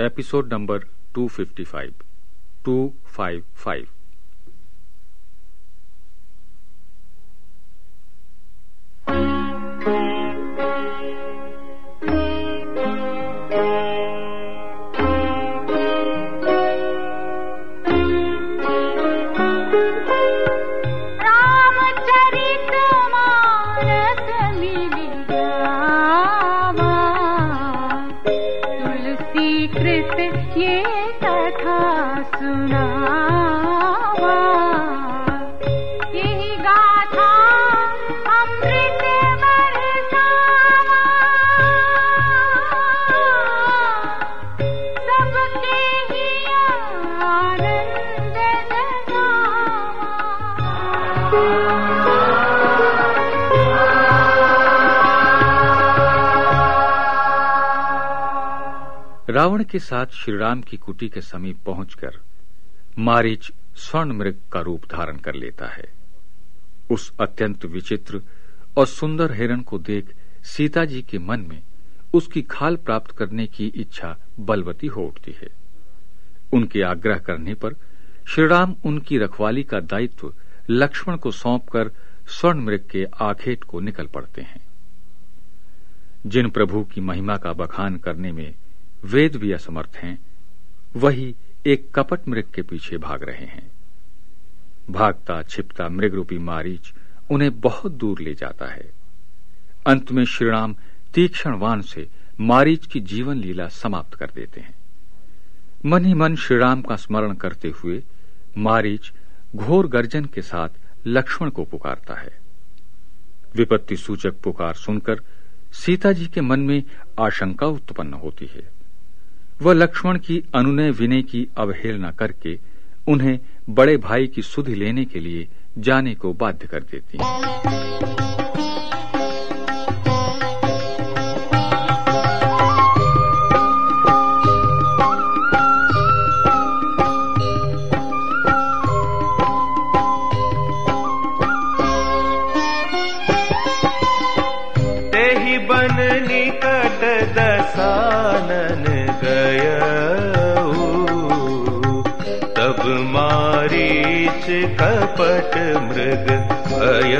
episode number 255 255 Ravana के साथ श्रीराम की कुटी के समीप पहुंचकर मारीच स्वर्ण मृग का रूप धारण कर लेता है। उस अत्यंत विचित्र और सुंदर हिरण को देख सीता जी के मन में उसकी खाल प्राप्त करने की इच्छा बलवती हो उठती है। उनके आग्रह करने पर श्रीराम उनकी रखवाली का दायित्व लक्ष्मण को सौंपकर स्वर्ण मृग के आखेट को निकल पड़ते हैं। जिन प्रभु की महिमा का बखान करने में वेद भी असमर्थ हैं। वही एक कपट मृग के पीछे भाग रहे हैं। भागता, छिपता मृग रूपी मारीच उन्हें बहुत दूर ले जाता है। अंत में श्रीराम तीक्ष्ण वान से मारीच की जीवन लीला समाप्त कर देते हैं। मन ही मन श्रीराम का स्मरण करते हुए मारीच घोर गर्जन के साथ लक्ष्मण को पुकारता है। विपत्ति सूचक पुकार सुनकर सीता जी के मन में आशंका उत्पन्न होती है। वह लक्ष्मण की अनुनय विनय की अवहेलना करके उन्हें बड़े भाई की सुधि लेने के लिए जाने को बाध्य कर देती। बन कपट मृग भय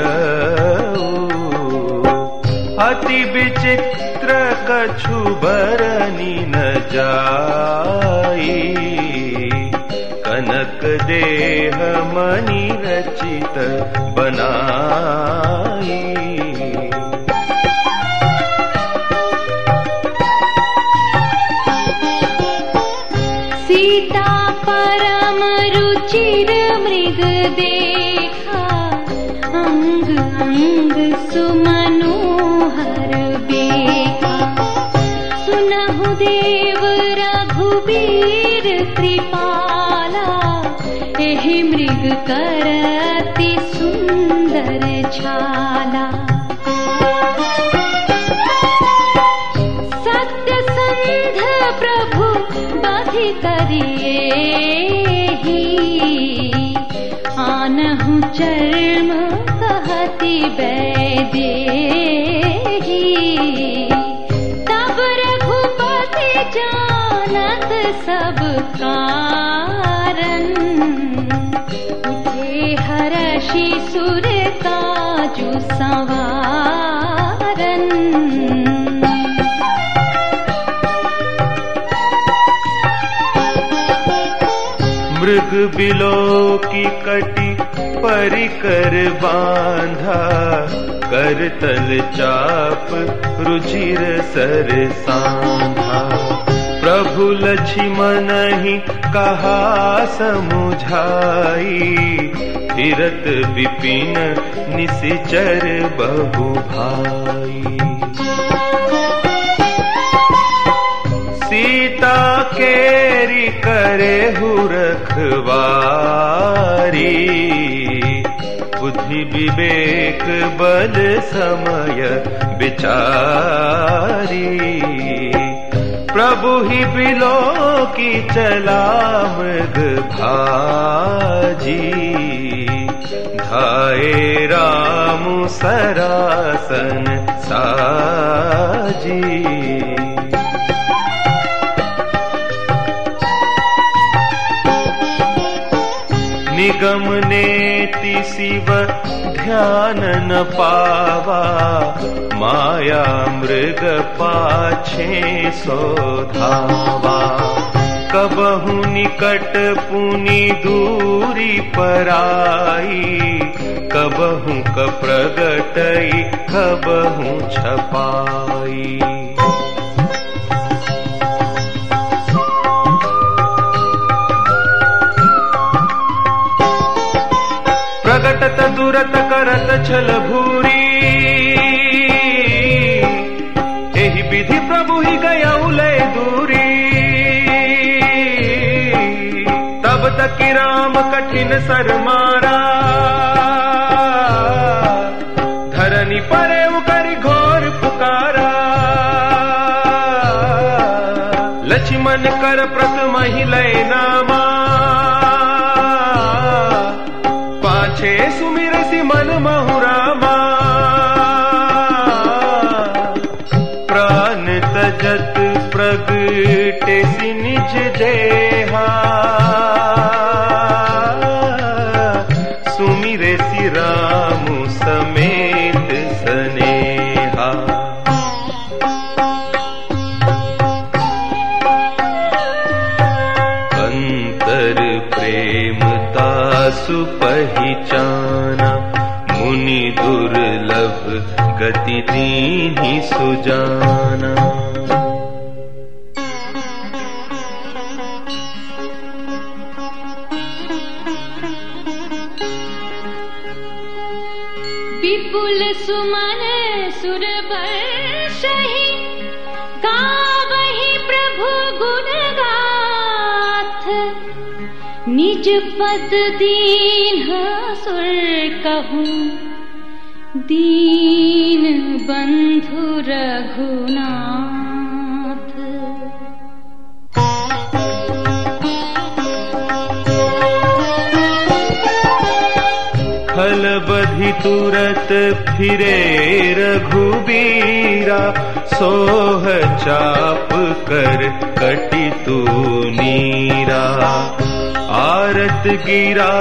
अति विचित्र कछु बरनी न जाई। कनक देह मणि रचित बनाई कृपाला एहि मृग करति सुंदर छाला। सत्य संध प्रभु बधि करिए आनहु चर्म कहति बैदे मृग बिलो की कटी परिकर बांधा कर तल चाप रुचिर सर सांधा। प्रभु लक्ष्मण ही कहा समुझाई। तीरथ विपिन निशिचर बहु भाई। सीता केरी करे हु बुद्धि विवेक बल समय विचारी। प्रभु ही बिलो की चला मृग भाजी। धाए राम सरासन साजी निगम नेति शिव ध्यान न पावा माया मृग पाछे सो धावा कबहु निकट पुनि दूरी पराई। कबहु क प्रगटई कबहु छपाई दुरत करत छल भूरी। एहि विधि प्रभु ही गया उलय दूरी। तब तक राम कठिन सर मारा। धरनी परे उकर घोर पुकारा। लक्ष्मण कर प्रत महिलय नामा। सुजाना। विपुल सुमन सुर वर्षहि गावहि प्रभु गुण निज पद दीन सुर कहूँ दीन बंधु रघुनाथ। बधि तुरत फिरे रघुबीरा सोह चाप कर कटि तू नीरा आरत गिरा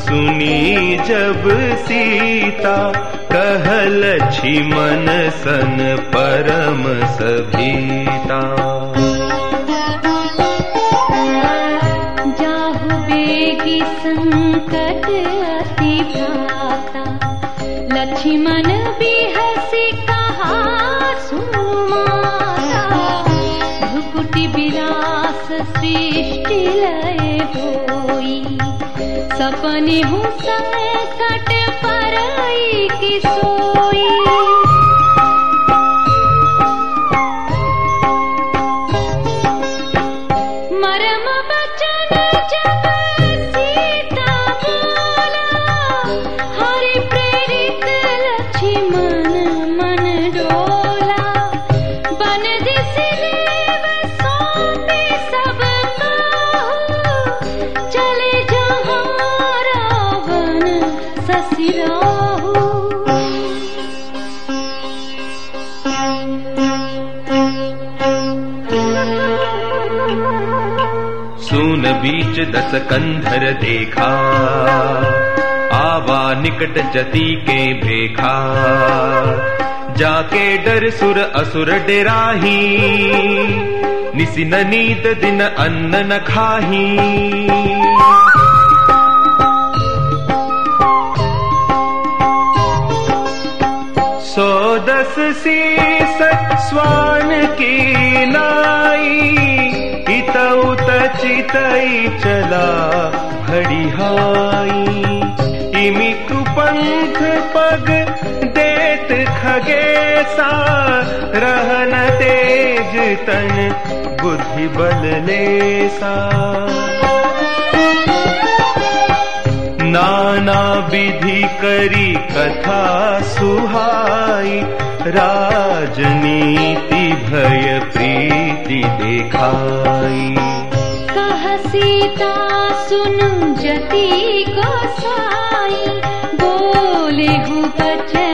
सुनी जब सीता कहल छी मन सन परम सभीता। जाहु बेगी संकट अति भ्राता लक्ष्मण बिहसि सपने हो संकट बीच दस कंधर देखा आवा निकट जती के भेखा। जाके डर सुर असुर डेराही निसि न नीत दिन अन्न न खाही। सो दस शीस स्वान की लाई इत चला भड़िहाई इमि कुपंथ पग देत खगेसा रहन तेज तन बुद्धि बल लेसा नाना विधि करी कथा सुहाई। राजनीति भय प्रीति देखाई सुन जति गोसाई बोले हूँ बचन